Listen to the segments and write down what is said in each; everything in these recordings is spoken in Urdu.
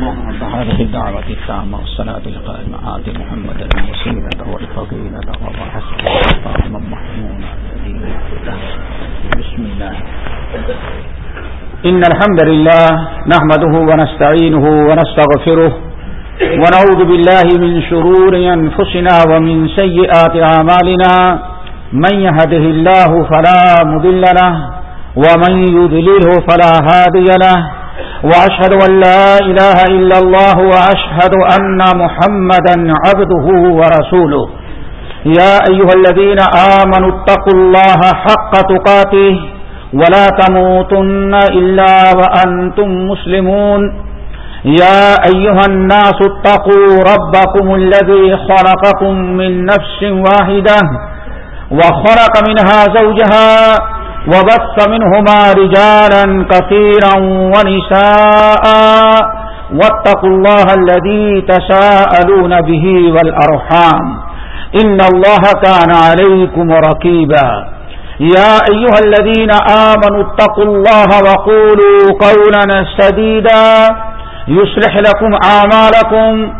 هذه الدعوة التامة والصلاة القائمة. آت محمد والفضيلة بسم الله. إن الحمد لله نحمده ونستعينه ونستغفره ونعوذ بالله من شرور أنفسنا ومن سيئات أعمالنا. من يهده الله فلا مضل له ومن يذلله فلا هادي له. وأشهد أن لا إله إلا الله وأشهد أن محمدا عبده ورسوله. يا أيها الذين آمنوا اتقوا الله حق تقاته ولا تموتن إلا وأنتم مسلمون. يا أيها الناس اتقوا ربكم الذي خلقكم من نفس واحدة وخلق منها زوجها وبث منهما رجالا كثيرا ونساء. واتقوا الله الذي تساءلون به والأرحام. إن الله كان عليكم ركيبا يا أيها الذين آمنوا اتقوا الله وقولوا قولا سديدا. يصلح لكم آمالكم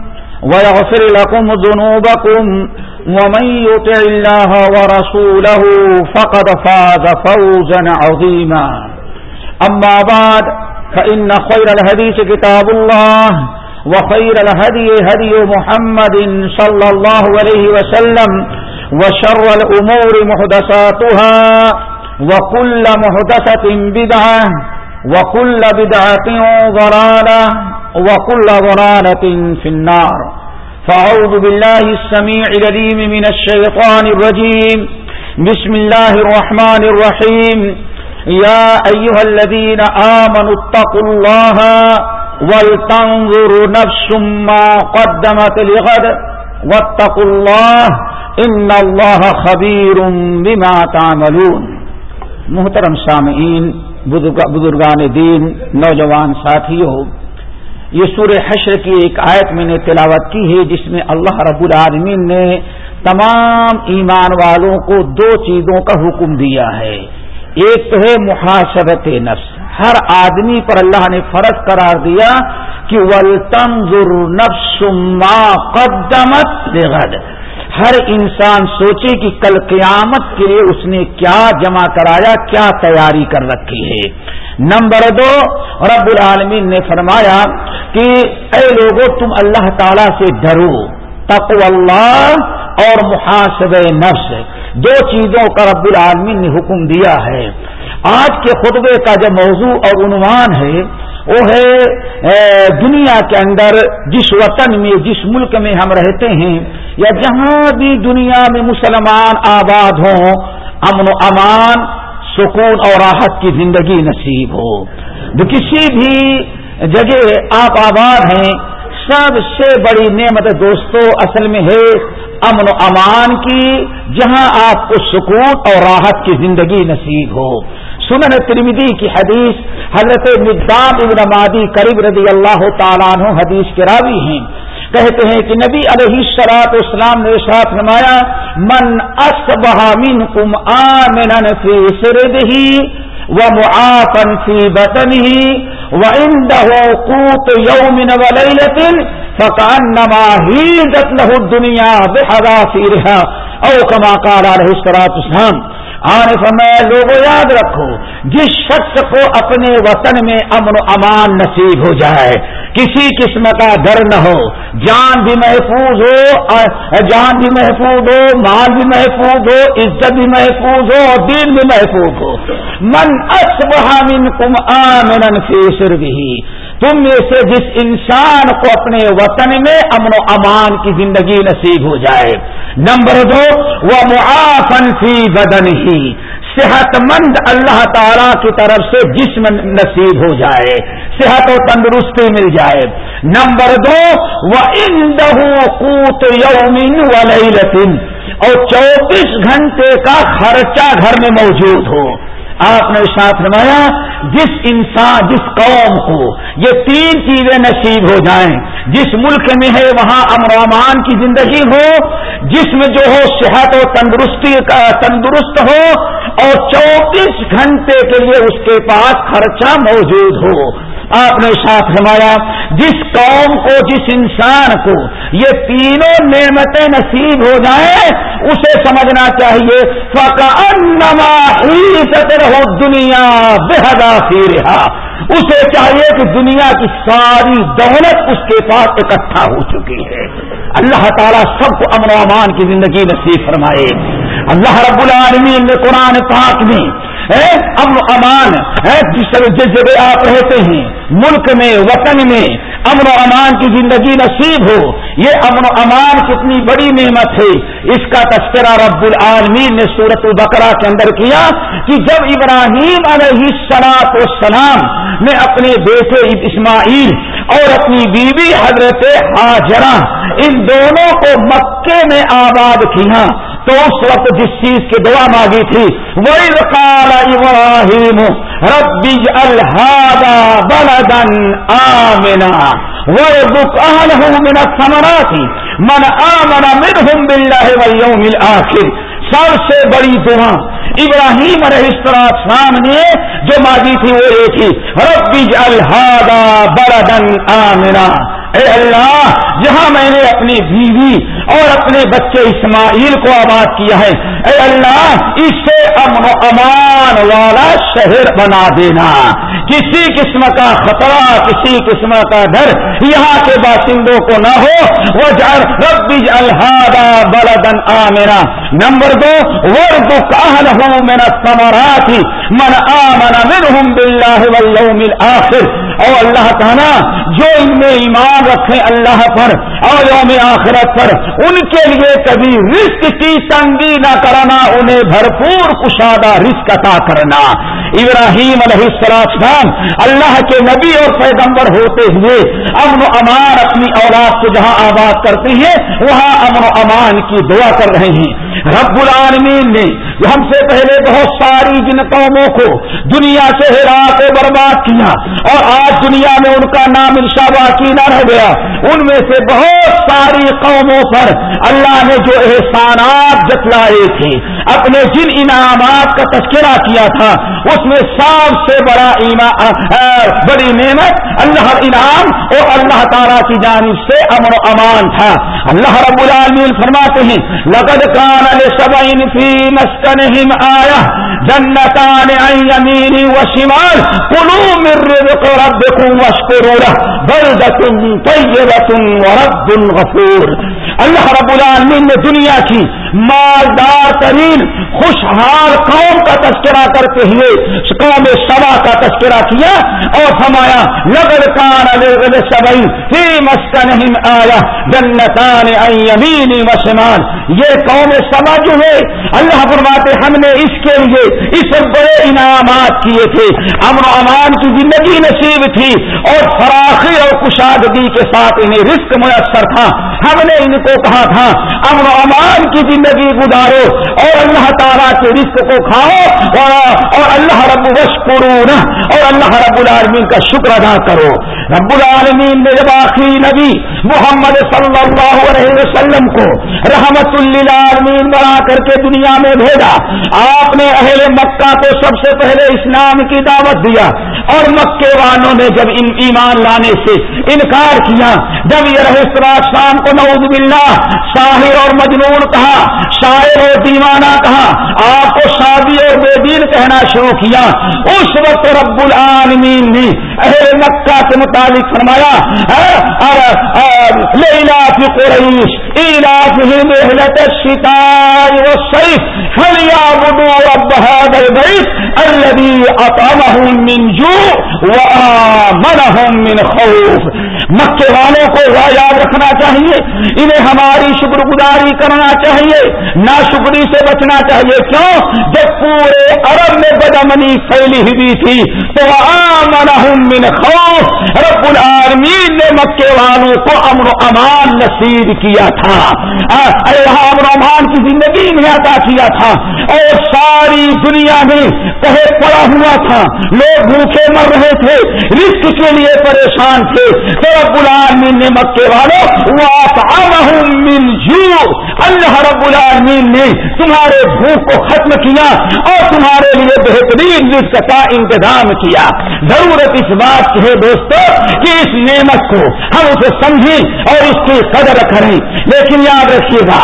ويغفر لكم ذنوبكم. ومن يطع الله ورسوله فقد فاز فوزا عظيما. أما بعد، فإن خير الهديث كتاب الله، وخير الهدي هدي محمد صلى الله عليه وسلم، وشر الأمور محدثاتها، وكل محدثة بدعة، وكل بدعة ضرالة وكل ضرالة في النار. فأعوذ بالله السميع لليم من الشيطان الرجيم بسم الله الرحمن الرحيم يا أيها الذين آمنوا اتقوا الله ولتنظر نفس ما قدمت لغد واتقوا الله إن الله خبير بما تعملون. محترم سامعین بزرگان دین، نوجوان ساتھیوں یہ سورہ حشر کی ایک آیت میں نے تلاوت کی ہے جس میں اللہ رب العالمین نے تمام ایمان والوں کو دو چیزوں کا حکم دیا ہے۔ ایک تو ہے محاسبت نفس۔ ہر آدمی پر اللہ نے فرض قرار دیا کہ ولطم نفس ما قدمت بغد ہر انسان سوچے کہ کل قیامت کے لیے اس نے کیا جمع کرایا، کیا تیاری کر رکھی ہے۔ نمبر دو، رب العالمین نے فرمایا کہ اے لوگوں تم اللہ تعالی سے ڈرو۔ تقو اللہ اور محاسب نفس۔ دو چیزوں کا رب العالمین نے حکم دیا ہے۔ آج کے خطبے کا جو موضوع اور عنوان ہے وہ ہے دنیا کے اندر جس وطن میں، جس ملک میں ہم رہتے ہیں، یا جہاں بھی دنیا میں مسلمان آباد ہوں، امن و امان، سکون اور راحت کی زندگی نصیب ہو۔ جو کسی بھی جگہ آپ آباد ہیں، سب سے بڑی نعمت دوستو اصل میں ہے امن و امان کی، جہاں آپ کو سکون اور راحت کی زندگی نصیب ہو۔ سنن ترمیدی کی حدیث حضرت مدام ابن مادی قریب رضی اللہ تعالیٰ عنہ حدیث کے راوی ہیں۔ کہتے ہیں کہ نبی علیہ سلاط اسلام نے ساتھ نمایا من من کم آمن فی سردہی و معافن فی بطنہی و اندہو قوت یومن و لیلت فکانما ہیدت لہو الدنیا بحضا او کما قال علیہ السلاط اسلام آنے فرمایا لوگوں یاد رکھو، جس شخص کو اپنے وطن میں امن و امان نصیب ہو جائے، کسی قسم کا ڈر نہ ہو، جان بھی محفوظ ہو، جان بھی محفوظ ہو، مال بھی محفوظ ہو، عزت بھی محفوظ ہو، اور دین بھی محفوظ ہو۔ من من کم آمن فیسر بھی تم میں سے جس انسان کو اپنے وطن میں امن و امان کی زندگی نصیب ہو جائے، نمبر دو، وہ معافن فی بدن ہی صحت مند اللہ تعالی کی طرف سے جسم نصیب ہو جائے، صحت و تندرستی مل جائے۔ نمبر دو، وہ ان قوت یومن و اور چوبیس گھنٹے کا خرچہ گھر میں موجود ہو۔ آپ نے ساتھ فرمایا، جس انسان، جس قوم کو یہ تین چیزیں نصیب ہو جائیں، جس ملک میں ہے وہاں امرامان کی زندگی ہو، جس میں جو ہو صحت و تندرستی کا، تندرست ہو، اور چوبیس گھنٹے کے لیے اس کے پاس خرچہ موجود ہو۔ آپ نے ساتھ نمایا جس قوم کو، جس انسان کو یہ تینوں نعمتیں نصیب ہو جائیں، اسے سمجھنا چاہیے فقا رہو دنیا بےحدہ سی رہا اسے چاہیے کہ دنیا کی ساری دولت اس کے پاس اکٹھا ہو چکی ہے۔ اللہ تعالیٰ سب کو امن و امان کی زندگی نصیب فرمائے۔ اللہ رب العالمین نے قرآن پاک میں امن و امان جس جگہ آپ رہتے ہیں، ملک میں، وطن میں، امن و امان کی زندگی نصیب ہو، یہ امن و امان کتنی بڑی نعمت ہے۔ اس کا تذکرہ رب العالمین نے سورت البقرہ کے اندر کیا کہ جب ابراہیم علیہ سلاط و سلام نے اپنے بیٹے اسماعیل اور اپنی بیوی حضرت حاجرہ ان دونوں کو مکے میں آباد کیا تو اس وقت جس چیز کی دعا مانگی تھی وہی کال ابراہیم ربی الحادا بلدن آمنا، وارزق اهله من الثمرات، من آمن منهم بالله واليوم الآخر۔ سب سے بڑی دعا ابراہیم علیہ السلام نے جو مانگی تھی وہ یہ تھی ربی الحادا بلدن آمنا۔ اے اللہ جہاں میں نے اپنی بیوی اور اپنے بچے اسماعیل کو آباد کیا ہے۔ اے اللہ، اسے امن و امان والا شہر بنا دینا۔ کسی قسم کا خطرہ، کسی قسم کا ڈر یہاں کے باشندوں کو نہ ہو۔ وہ ربی الحادہ بلدن آ میرا نمبر دو ورد کہل ہوں میرا سمرا تھی من آ منا من ہوں بلّہ آخر اور اللہ تعالیٰ، جو ان میں ایمان رکھے اللہ پر اور یوم آخرت پر، ان کے لیے کبھی رسک کی تنگی نہ کرنا انہیں بھرپور کشادہ رسک عطا کرنا۔ ابراہیم علیہ السلام اللہ کے نبی اور پیغمبر ہوتے ہوئے امن و امان اپنی اولاد کو جہاں آباد کرتے ہیں، وہاں امن و امان کی دعا کر رہے ہیں۔ رب العالمین نے ہم سے پہلے بہت ساری جن قوموں کو دنیا سے ہرا کے برباد کیا اور آج دنیا میں ان کا نام انشا باقی نہ رہ گیا۔ ان میں سے بہت ساری قوموں پر اللہ نے جو احسانات جتلائے تھے، اپنے جن انعامات کا تذکرہ کیا تھا، اس میں سب سے بڑا بڑی نعمت اللہ انعام اور اللہ تعالیٰ کی جانب سے امن و امان تھا۔ اللہ رب العالمین فرماتے ہیں، لقد کان لسبعین فی مسکنہم آية جنتان عن يمين وشمال قلوا من رزق ربكم واشكروا له بلدة طيبة ورب غفور۔ اللہ رب العالمین نے دنیا کی مالدار ترین خوشحال قوم کا تذکرہ کرتے ہوئے قوم سبا کا تذکرہ کیا اور فرمایا لگڑ کان سبئی ہی مسکن آیا جنتان یمین و یہ قوم سبا جو ہے، اللہ فرماتے، ہم نے اس کے لیے اس بڑے انعامات کیے تھے۔ امن و امان کی زندگی نصیب تھی اور فراخی اور کشادگی کے ساتھ انہیں رزق میسر تھا۔ ہم نے ان کو کہا تھا، امن و امان کی زندگی گزارو اور اللہ تعالیٰ کے رزق کو کھاؤ اور اللہ رب وشکرون اور اللہ رب العالمین کا شکر ادا کرو۔ رب العالمین نے جب آخری نبی محمد صلی اللہ علیہ وسلم کو رحمت للعالمین بنا کر کے دنیا میں بھیجا، آپ نے اہل مکہ کو سب سے پہلے اسلام کی دعوت دیا اور مکے والوں نے جب ان ایمان لانے سے انکار کیا جب یہ رہے شام کو، نعوذ باللہ، شاہر اور مجنون کہا، شاعر اور دیوانہ کہا، آپ کو شادی اور بے دین کہنا شروع کیا۔ اس وقت رب العالمین نے اہل مکہ کے متعلق فرمایا لیلا کی قریش ایلافهم رحلت الشتاء والصيف فليعبدوا رب هذا البيت الذي أطعمهم من جوع وآمنهم من خوف۔ مکے والوں کو یاد رکھنا چاہیے، انہیں ہماری شکر گزاری کرنا چاہیے نا شکری سے بچنا چاہیے۔ کیوں؟ جب پورے عرب میں بدمنی پھیلی ہوئی تھی، تو من خوف۔ رب العالمین نے مکے والوں کو امن و امان نصیب کیا تھا۔ اللہ امن و امان کی زندگی میں عطا کیا تھا۔ اور ساری دنیا میں کہے پڑا ہوا تھا۔ لوگ بھوکے مر رہے تھے رسک کے لیے پریشان تھے۔ تو رب العالمین نے مکے والوں من جو اللہ رب العالمین نے تمہارے بھوک کو ختم کیا اور تمہارے لیے بہترین رزق کا انتظام کیا۔ ضرورت اس بات کی ہے دوستو کہ اس نعمت کو ہم اسے سمجھیں اور اس کی قدر کریں۔ لیکن یاد رکھیے گا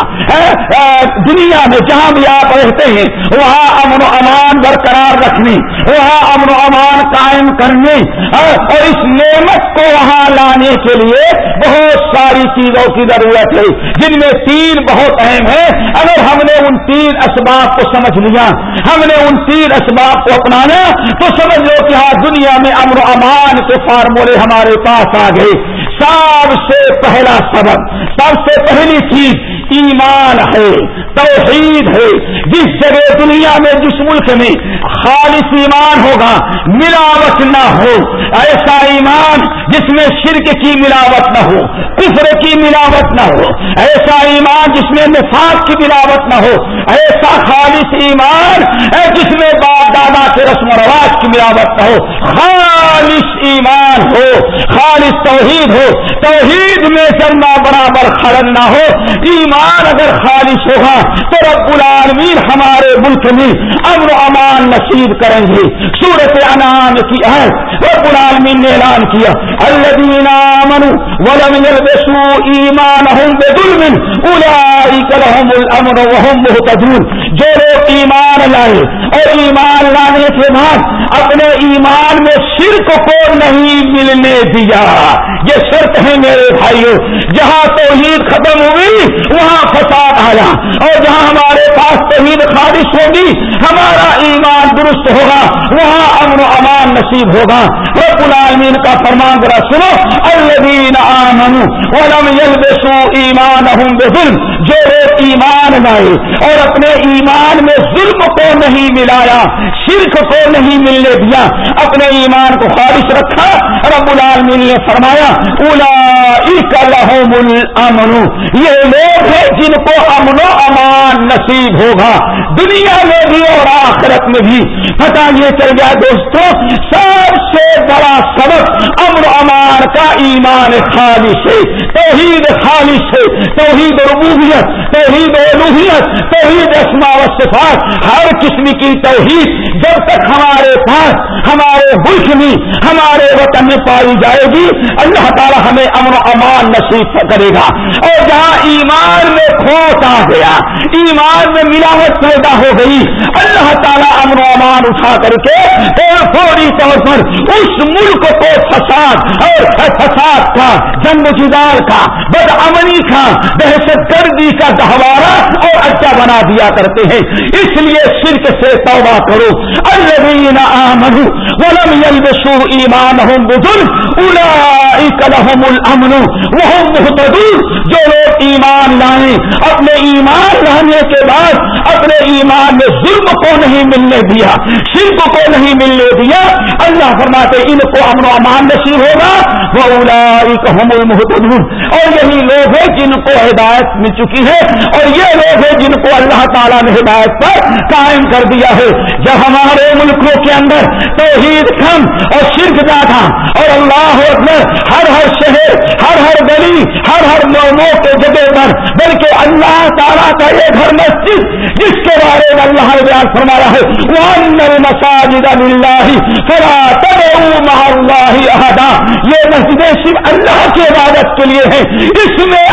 دنیا میں جہاں بھی آپ رہتے ہیں، وہاں امن و امان برقرار رکھنے، وہاں امن و امان قائم کرنے اور اس نعمت کو وہاں لانے کے لیے بہت ساری چیزوں کی ضرورت ہے، جن میں تین بہت اہم ہے۔ اگر ہم نے ان تین اسباب کو سمجھ لیا، ہم نے ان تین اسباب کو اپنایا، تو سمجھ لو کہ ہاں دنیا میں امر و امان کے فارمولے ہمارے پاس آ گئے۔ سب سے پہلا سبب، سب سے پہلی چیز ایمان ہے، توحید ہے۔ جس جگہ دنیا میں، جس ملک میں خالص ایمان ہوگا، ملاوٹ نہ ہو۔ ایسا ایمان جس میں شرک کی ملاوٹ نہ ہو، کفر کی ملاوٹ نہ ہو۔ ایسا ایمان جس میں نفاق کی ملاوٹ نہ ہو۔ ایسا خالص ایمان جس میں باپ دادا کے رسم و رواج کی ملاوٹ نہ ہو۔ خالص ایمان ہو، خالص توحید ہو۔ توحید میں چلنا برابر خرن نہ ہو۔ ایمان ایمان اگر خالص ہوگا تو رب العالمین ہمارے ملک میں امن و امان نصیب کریں گے۔ سورت انعام کی ہے رب العالمین نے اعلان کیا۔ الذین آمنوا ولم يلبسوا ایمانهم بظلم اولئک لهم الامن وهم مهتدون۔ جو لوگ ایمان لائے اور ایمان لانے کے بعد اپنے ایمان میں شرک کو نہیں ملنے دیا۔ یہ شرط ہے میرے بھائیوں جہاں توحید ختم ہوئی، وہاں فساد آیا اور جہاں ہمارے پاس توحید خارش ہوگی، ہمارا ایمان درست ہوگا، وہاں امن و امان نصیب ہوگا۔ رب العالمین کا فرمان ذرا سنو، الذین آمنوا ولم يلبسوا ایمانهم بظلم، جو لوگ ایمان لائے اور اپنے ایمان میں ظلم کو نہیں ملایا، شرک کو نہیں ملنے دیا، اپنے ایمان کو خارش رکھا، رب العالمین نے فرمایا اولا لهم الامن۔ یہ لوگ ہے جن کو امن و امان نصیب ہوگا، دنیا میں بھی اور آخرت میں بھی۔ پتا یہ چل گیا دوستوں سب سے بڑا سبق امن و امان کا ایمان خالص ہے، توحید خالص ہے، توحید ربوبیت توحید الوحیت توحید اسماء و صفات، ہر قسم کی توحید جب تک ہمارے پاس، ہمارے ملک میں، ہمارے وطن میں پائی جائے گی، اللہ تعالی ہمیں امن و امان نصیب کرے گا۔ اور جہاں ایمان میں کھوٹ آ گیا، ایمان میں ملاوٹ پیدا ہو گئی، اللہ تعالیٰ امن و امان اٹھا کر کے فوری طور پر اس ملک کو فساد اور فساد کا، جنگ جدار کا بد امنی کا، دہشت گردی کا گہوارا اور اچھا بنا دیا کرتے ہیں۔ اس لیے شرک سے توبہ کرو۔ الذین آمنوا ولم يلبسوا ایمانهم بظلم اولئک لهم الامن وهم مهتدون. جو لوگ ایمان لائیں، اپنے ایمان لانے کے بعد اپنے ایمان میں ظلم کو نہیں ملنے دیا، شرک کو نہیں ملنے دیا. اللہ فرماتے ان کو امن و امان نصیب ہوگا. وہ اولئک هم المهتدون. اور یہی لوگ ہیں جن کو ہدایت مل چکی ہے، اور یہ لوگ ہیں جن کو اللہ تعالیٰ نے ہدایت پر قائم کر دیا ہے. جب ہمارے ملکوں کے اندر توحید کم اور شرک زیادہ، اور اللہ اکبر ہر ہر شہر، ہر ہر گلی ہر ہر نوموں کے جگہ پر، بلکہ اللہ تعالیٰ کا یہ گھر مسجد، جس کے بارے میں اللہ نے بیان فرمایا ہے اللہ فلا تدعوا مع اللہ احدا یہ مسجدیں صرف اللہ کی عبادت کے لیے ہیں۔ اس میں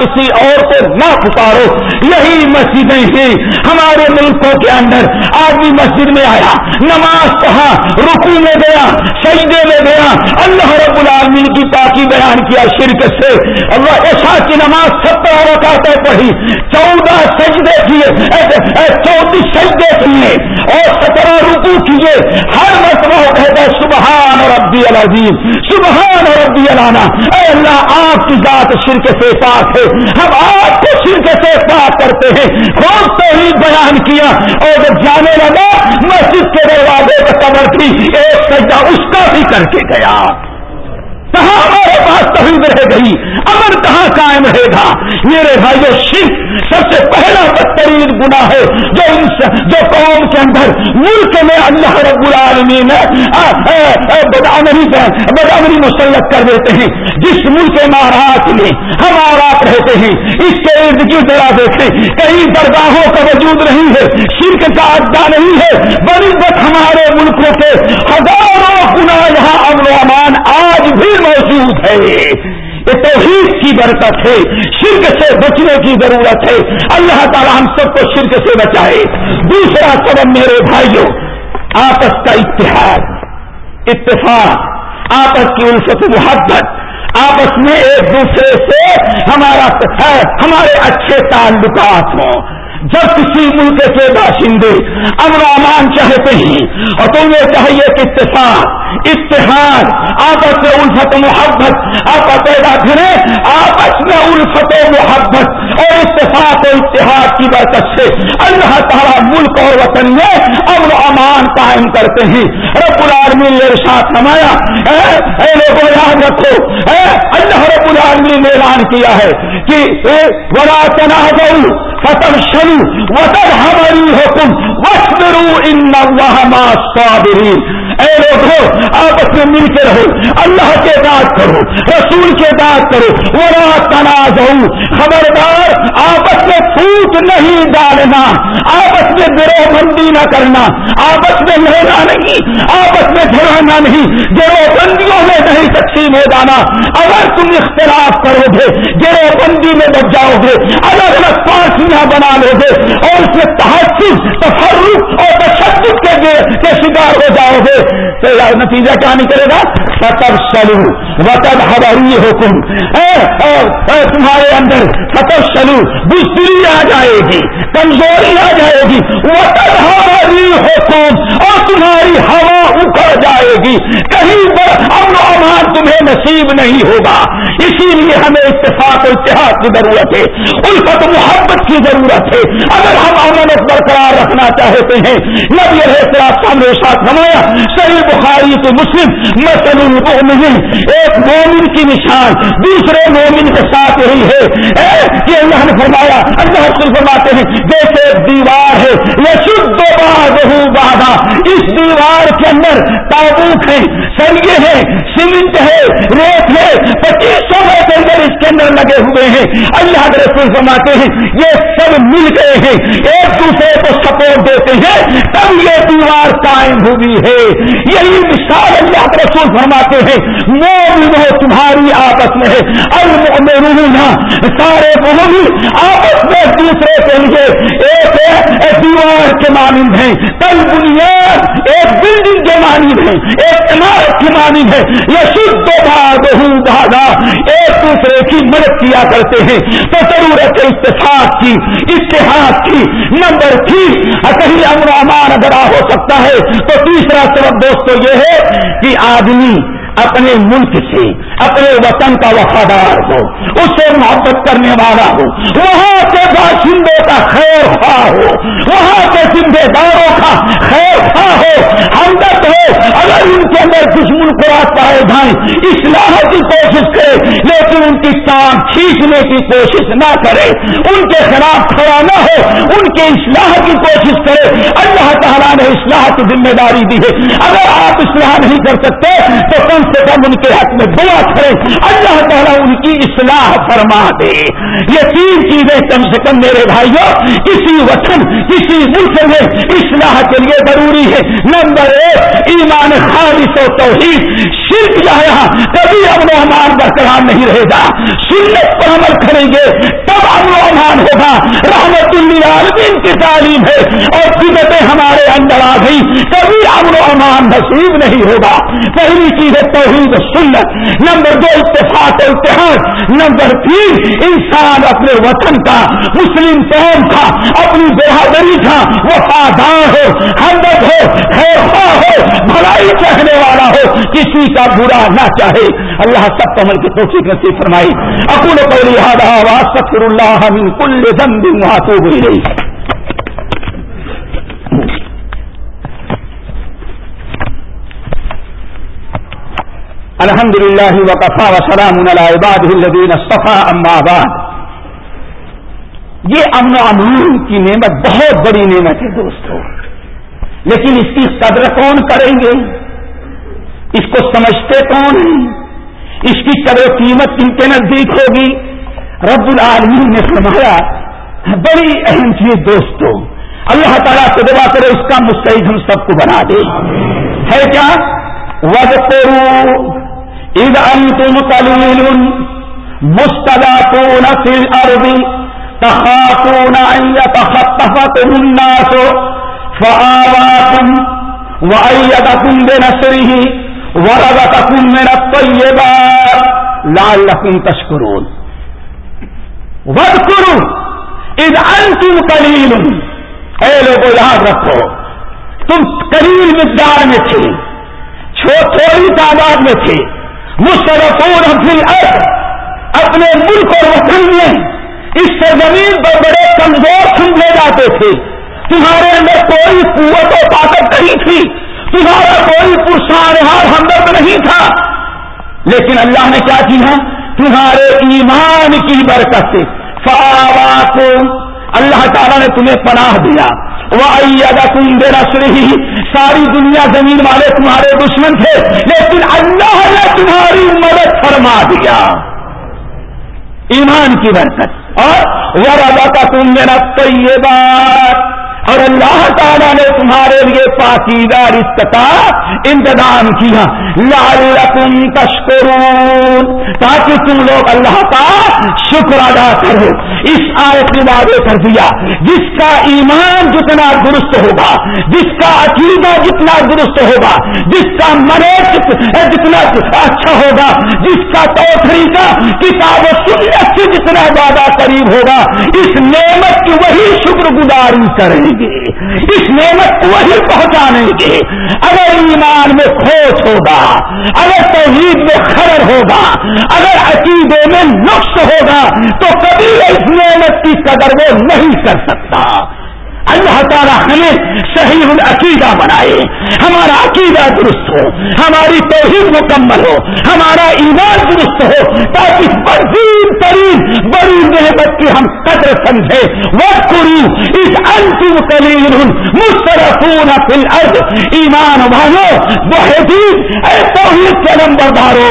کسی اور کو نہ پکارو۔ یہی مسجدیں ہیں ہمارے ملکوں کے اندر آدمی مسجد میں آیا، نماز پڑھا رکو میں گیا سجدے میں گیا۔ اللہ رب العالمین کی پاکی بیان کیا شرک سے۔ اللہ ایسا کی نماز سترہ رکعتیں پڑھی، چودہ سجدے کیے چوبیس سجدے کیے اور سترہ رکو کیے۔ ہر مرتبہ کہتا ہے، سبحان ربی العظیم، سبحان ربی الانا اے اللہ، آپ کی ذات شرک سے پاک ہے۔ ہم آپ کو شرک سے پاک کرتے ہیں۔ خوب توحید ہی بیان کیا اور جب جانے لگا، مسجد کے دروازے پر قبر تھی، ایک سجدہ اس کا بھی کر کے گیا۔ کہاں ہمارے پاس توحید رہ گئی۔ امر کہاں قائم رہے گا؟ میرے بھائی شرک سب سے پہلا بدترین گنا ہے جو جو قوم کے اندر، ملک میں اللہ رب العالمین بدامنی بدامنی مسلط کر دیتے ہیں۔ جس ملک مہاراشٹر میں ہم آپ رہتے ہیں، اس کے ارد گرد ذرا دیکھیں۔ کئی درگاہوں کا وجود نہیں ہے، شرک کا اڈا نہیں ہے۔ بڑی بت ہمارے ملکوں کے ہزاروں گنا یہاں امن و امان آج ہے۔ یہ توحید کی برکت ہے، شرک سے بچنے کی ضرورت ہے۔ اللہ تعالیٰ ہم سب کو شرک سے بچائے۔ دوسرا سبب میرے بھائیوں، آپس کا اتحاد، اتفاق، آپس کی الفت محبت۔ آپس میں ایک دوسرے سے ہمارا ہمارے اچھے تعلقات ہوں۔ جب کسی ملک کے باشندے امن امان چاہتے ہیں، اور تمہیں چاہیے کہ اتفاق، اتحاد، آپس میں الفت محبت آپ پیدا کریں، آپس میں الفت محبت، اور اتفاق و اتحاد کی برکت سے اللہ تعالیٰ ملک اور وطن میں امن و امان قائم کرتے ہیں۔ رب العالمین نے ساتھ نمایا لوگوں، یاد رکھو اللہ رب العالمین نے اعلان کیا ہے کہ بڑا تنازع فتح شروع وطن ہماری حکم وسبرو ان صابرین اے لوگوں آپس میں مل کے رہو، اللہ کے بات کرو، رسول کے بات کرو وہ تنازع خبردار آپس میں پھوٹ نہیں ڈالنا آپس میں گروہ بندی نہ کرنا آپس میں لہنا نہیں آپس میں جھڑانا نہیں، گروہ بندیوں میں ہو جانا۔ اگر تم اختلاف کرو گے گروہ بندی میں بچ جاؤ گے۔ الگ الگ پارٹیاں بنا لو گے اور اس میں تحفظ، تفرق اور تشدد کے شکار ہو جاؤ گے۔ تو نتیجہ کیا نکلے گا؟ فتب سلو وطب ہبری حکم تمہارے اندر فتب سلو بزدری آ جائے گی، کمزوری آ جائے گی۔ وطب ہماری حکم اور تمہاری ہوا اکڑ جائے گی۔ کہیں پر امن و امان تمہیں نصیب نہیں ہوگا۔ اسی لیے ہمیں اتفاق و اتحاد کی ضرورت ہے۔ الفت محبت کی ضرورت ہے۔ اگر ہم امن برقرار رکھنا چاہتے ہیں، نبی رہے سامنے ساتھ نمایا صحیح بخاری تو مسلم مسل المؤمن ایک مومن کی نشان دوسرے مومن کے ساتھ یہی ہے۔ کہ اللہ نے فرمایا، اللہ رسول فرماتے ہیں جیسے دیوار ہے۔ یہ شدھ بہو بادہ اس دیوار کے اندر تابوت ہے ہیں سیمنٹ ہے، ریت ہے پچیس سو کے اندر اس کے اندر لگے ہوئے ہیں۔ اللہ کے رسول فرماتے ہیں، یہ سب مل گئے ہیں، ایک دوسرے کو سپورٹ دیتے ہیں۔ تب یہ دیوار قائم ہوئی ہے۔ یہی مثال اللہ کے رسول فرماتے ہیں، مومن تمہاری آپس میں ہے المؤمنون سارے مومن آپس میں دوسرے کے لیے ایک دیوار کے مانند ہیں کل بنیاد ایک بلڈنگ کے مانند ہے ایک عمارت کے مانند ہے یہ شدھ بھاگا۔ ایک دوسرے کی مدد کیا کرتے ہیں۔ تو ضرورت ہے اتفاق کی، اتحاد کی، نمبر تین۔ کہیں امن امان اگر ہو سکتا ہے تو تیسرا سبب دوستو یہ ہے کہ آدمی اپنے ملک سے، اپنے وطن کا وفادار ہو، اس سے محبت کرنے والا ہو، وہاں کے باشندوں کا خیر خواہ ہو، وہاں کے ذمہ داروں کا خیر خواہ ہو، ہمدرد ہو۔ اگر ان کے اندر دشمن کو آپ پائے جائیں، اصلاح کی کوشش کرے، لیکن ان کی کام کھینچنے کی کوشش نہ کرے، ان کے خلاف کھڑا نہ ہو، ان کے اصلاح کی کوشش کرے۔ اللہ تعالیٰ نے اصلاح کی ذمہ داری دی ہے۔ اگر آپ اصلاح نہیں کر سکتے، تو کم سے کم ان کے حق میں دعا کرے اللہ تعالیٰ ان کی اصلاح فرما دے۔ یہ تین چیزیں کم سے کم میرے بھائیوں، کسی وطن، کسی ملک میں اصلاح کے لیے ضروری ہے۔ نمبر ایک، ایمان خالص و توحید۔ شرک یہاں کبھی امن و امان برقرار نہیں رہے گا۔ سنت پر عمل کریں گے، تب امن و امان ہوگا۔ رحمت اللہ کی تعلیم ہے اور قدتیں ہمارے اندر آ گئی کبھی امن و امان نصیب نہیں ہوگا۔ پہلی چیز ہے توحید سنت، نمبر دو اتفاق اتحاد نمبر تین انسان اپنے وطن کا، مسلم قوم کا، اپنی بہادری کا وفادار ہو ہمدرد ہو، خیر ہو، بھلائی چاہنے والا ہو، کسی کا برا نہ چاہے۔ اللہ سب عمل کی توفیق نصیب فرمائی۔ اکول پہلی ہادہ واسطر اللہ من کل ذنب واتوب الیہ۔ الحمد للہ وقفا وسلام عباد الذین اصطفى اما بعد. یہ امن و امان کی نعمت بہت بڑی نعمت ہے دوستوں لیکن اس کی قدر کون کریں گے؟ اس کو سمجھتے کون ہیں؟ اس کی قدر قیمت کن کے نزدیک ہوگی؟ رب العالمین نے فرمایا، بڑی اہم چیز دوستوں اللہ تعالیٰ سے دعا کرے اس کا مستعد ہم سب کو بنا دے۔ ہے کیا؟ وز کرو عید انتم قلیل مستدافون فی الارض تخافون ان يتخطفكم الناس فآواكم وأيدكم بنصره ورزقكم من الطيبات لعلكم تشكرون. واذكروا إذ أنتم قليل اے لوگوں یاد رکھو، تم قلیل مقدار میں تھے تھوڑی تعداد میں تھے مسترفون فی الارض اپنے ملک اور وطن میں اس سرزمین پر بڑے کمزور سمجھے جاتے تھے۔ تمہارے اندر کوئی قوت و طاقت نہیں تھی۔ تمہارا کوئی پرسان ہار ہمدرد نہیں تھا۔ لیکن اللہ نے کیا کیا؟ تمہارے ایمان کی برکت سے۔ کو اللہ تعالیٰ نے تمہیں پناہ دیا۔ وہ تم بے رہی ساری دنیا زمین والے تمہارے دشمن تھے، لیکن اللہ نے تمہاری مدد فرما دیا۔ ایمان کی برکت۔ اور وہ رضا کا تم میرا طیبات اور اللہ تعالیٰ نے تمہارے لیے پاکیزہ رشت کا انتظام کیا۔ لال تشکرون۔ تاکہ تم لوگ اللہ کا شکر ادا کرو۔ اس آیت نے وعدے کر دیا۔ جس کا ایمان جتنا درست ہوگا، جس کا عقیدہ جتنا درست ہوگا، جس کا مریض جتنا اچھا ہوگا، جس کا طریقہ کتاب و سنت سے جتنا زیادہ قریب ہوگا، اس نعمت کی وہی شکر گزاری کریں۔ گے اس نعمت کو وہی پہنچانے گے اگر ایمان میں کھوچ ہوگا، اگر توحید میں خرر ہوگا، اگر عقیدے میں نقص ہوگا، تو کبھی اس نعمت کی قدر وہ نہیں کر سکتا۔ اللہ تعالیٰ ہمیں صحیح العقیدہ بنا درست ہو، ہماری توحید مکمل ہو، ہمارا ایمان درست ہو، تاکہ عظیم ترین بڑی نعمت کی ہم قدر سمجھے وہ کرو اس انتم کلیل مسترفون فی الارض ایمان والو وہ اے توحید کے نمبردارو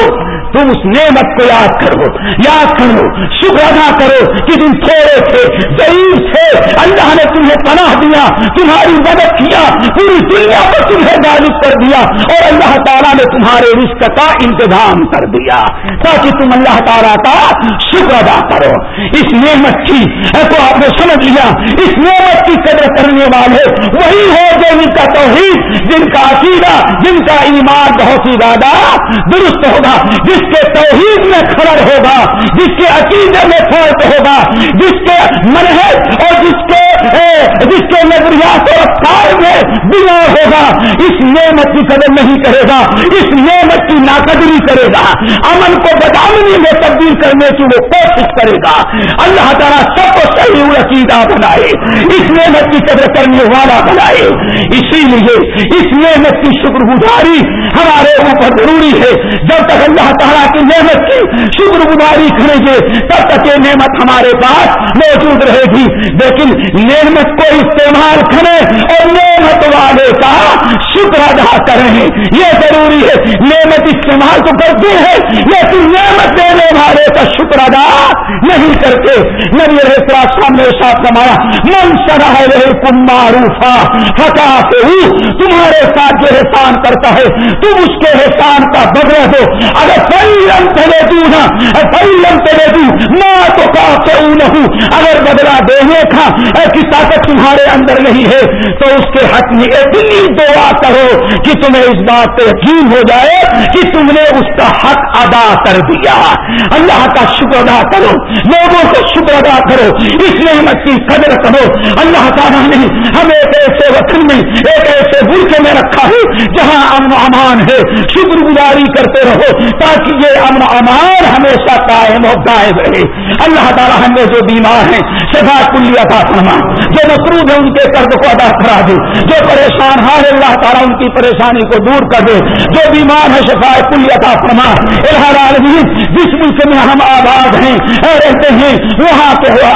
تم اس نعمت کو یاد کرو یاد کرو، شکر ادا کرو کہ تم تھوڑے تھے غریب تھے۔ اللہ نے تمہیں پناہ دیا، تمہاری مدد کیا، پوری دنیا کو تمہیں غالب کر دیا اور اللہ تعالیٰ نے تمہارے رشک کا انتظام کر دیا۔ تاکہ تم اللہ تعالیٰ کا شکر ادا کرو۔ اس نعمت کی تو آپ نے سمجھ لیا، اس نعمت کی قدر کرنے والے وہی ہو جو ان کا توحید، جن کا عقیدہ، جن کا ایمان بہت ہی زیادہ درست ہوگا، جس جس کے توحید میں کھڑا ہوگا جس کے عقیدے میں فرق ہوگا، جس کے منحص اور جس کے جس کے نظریات اور افطار میں بنا ہوگا، اس نعمت کی قدر نہیں کرے گا، اس نعمت کی ناقدری کرے گا۔ امن کو بدامنی میں تبدیل کرنے کی وہ کوشش کرے گا۔ اللہ تعالیٰ سب کو صحیح عقیدہ بنائے، اس نعمت کی قدر کرنے والا بنائے۔ اسی لیے اس نعمت کی شکر گزاری ہمارے اوپر ضروری ہے۔ جب تک اللہ تعالیٰ تعالیٰ کی نعمت کی شکر گزاری کریں گے، تب تک یہ نعمت ہمارے پاس موجود رہے گی۔ لیکن نعمت کو استعمال کریں اور نعمت والے کا شکر ادا کریں۔ یہ ضروری ہے، نعمت استعمال تو کرتے ہیں، لیکن نعمت دینے والے کا شکر ادا نہیں کرتے۔ نبی رہا سامنے ساتھ کمایا من سرا رہے کم معروفا ہٹا تمہارے ساتھ جو احسان کرتا ہے، تم اس کے احسان کا بدلا دو اگر پہلے دوں پہلم پہلے دوں ماں تو اگر بدلا دینے کا ایسی طاقت تمہارے اندر نہیں ہے، تو اس کے حق میں اتنی دعا کرو کہ تمہیں اس بات پہ یقین ہو جائے کہ تم نے اس کا حق ادا کر دیا۔ اللہ کا شکر ادا کرو۔ لوگوں کو شکر ادا کرو۔ اس نعمت کی قدر کرو۔ اللہ تعالیٰ نے ہمیں ایک ایسے وطن میں، ایک ایسے ملک میں رکھا ہے، جہاں امن امان ہے۔ شکر گزاری کرتے رہو تاکہ یہ امن امان ہمیشہ قائم و قائم رہے۔ اللہ تعالیٰ ہم نے جو بیمار ہیں، شفا کلی عطا فرما۔ جو مقروض ہے ان کے قرض کو ادا کرا دے۔ جو پریشان ہاں ہے اللہ تعالیٰ ان کی پریشانی کو دور کر دے۔ جو بیمار ہے شفا کلی عطا فرما۔ الحرا العالمین، جس ملک میں ہم آباد ہیں رہتے ہیں۔ وہاں کے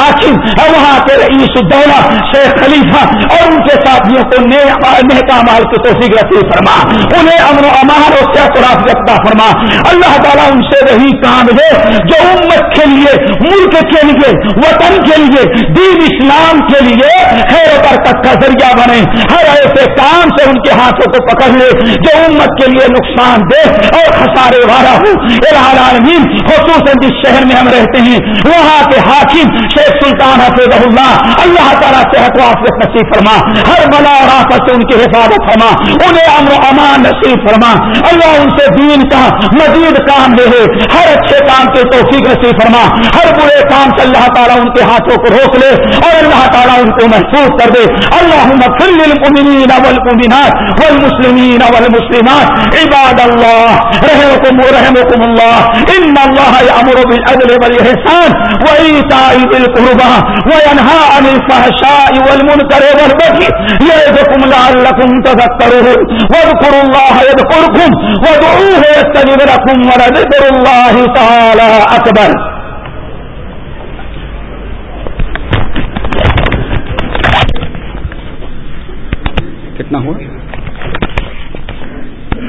حاکم وہاں کے رئیس الدولہ، شیخ خلیفہ، اور ان کے ساتھیوں کو نیک مال کی توفیق رسی فرما۔ انہیں امن و امان اور کیا رکھتا فرما۔ اللہ تعالیٰ ان سے وہی کام ہے جو امت کے لیے، ملک کے لیے، وطن کے لیے، دین اسلام کے لیے خیر و برکت کا ذریعہ بنے۔ ہر ایسے کام سے ان کے ہاتھوں کو پکڑ لے جو امت کے لیے نقصان دے اور خسارے والا ہو۔ العالمین، خصوصاً جس شہر میں ہم رہتے ہیں، وہاں کے حاکم شیخ سلطان حفیظ اللہ اللہ تعالیٰ صحت و آفیت نصیب فرما، ہر بلا اور آفت سے ان کی حفاظت فرما، انہیں امن و امان نصیب فرما۔ اللہ ان سے دین کا مزید کام لے، ہر اچھے کام کے توفیق نصیب فرما۔ ہر برے کام سے اللہ تعالیٰ ان کے ہاتھوں کو روک لے اور اللہ تعالیٰ ان کو محفوظ کر دے۔ اللہ للمؤمنین والمؤمنات والمسلمین والمسلمات۔ عباد اللہ رحمكم ورحمكم اللہ، ان اللہ یامر بالعدل والاحسان وایتاء ذی القربى وینهى عن الفحشاء والمنكر والبغي یعظکم لعلكم تذکرون واذكروا الله يذكركم وادعوه يستجب لكم ولذكر الله تعالى أكبر.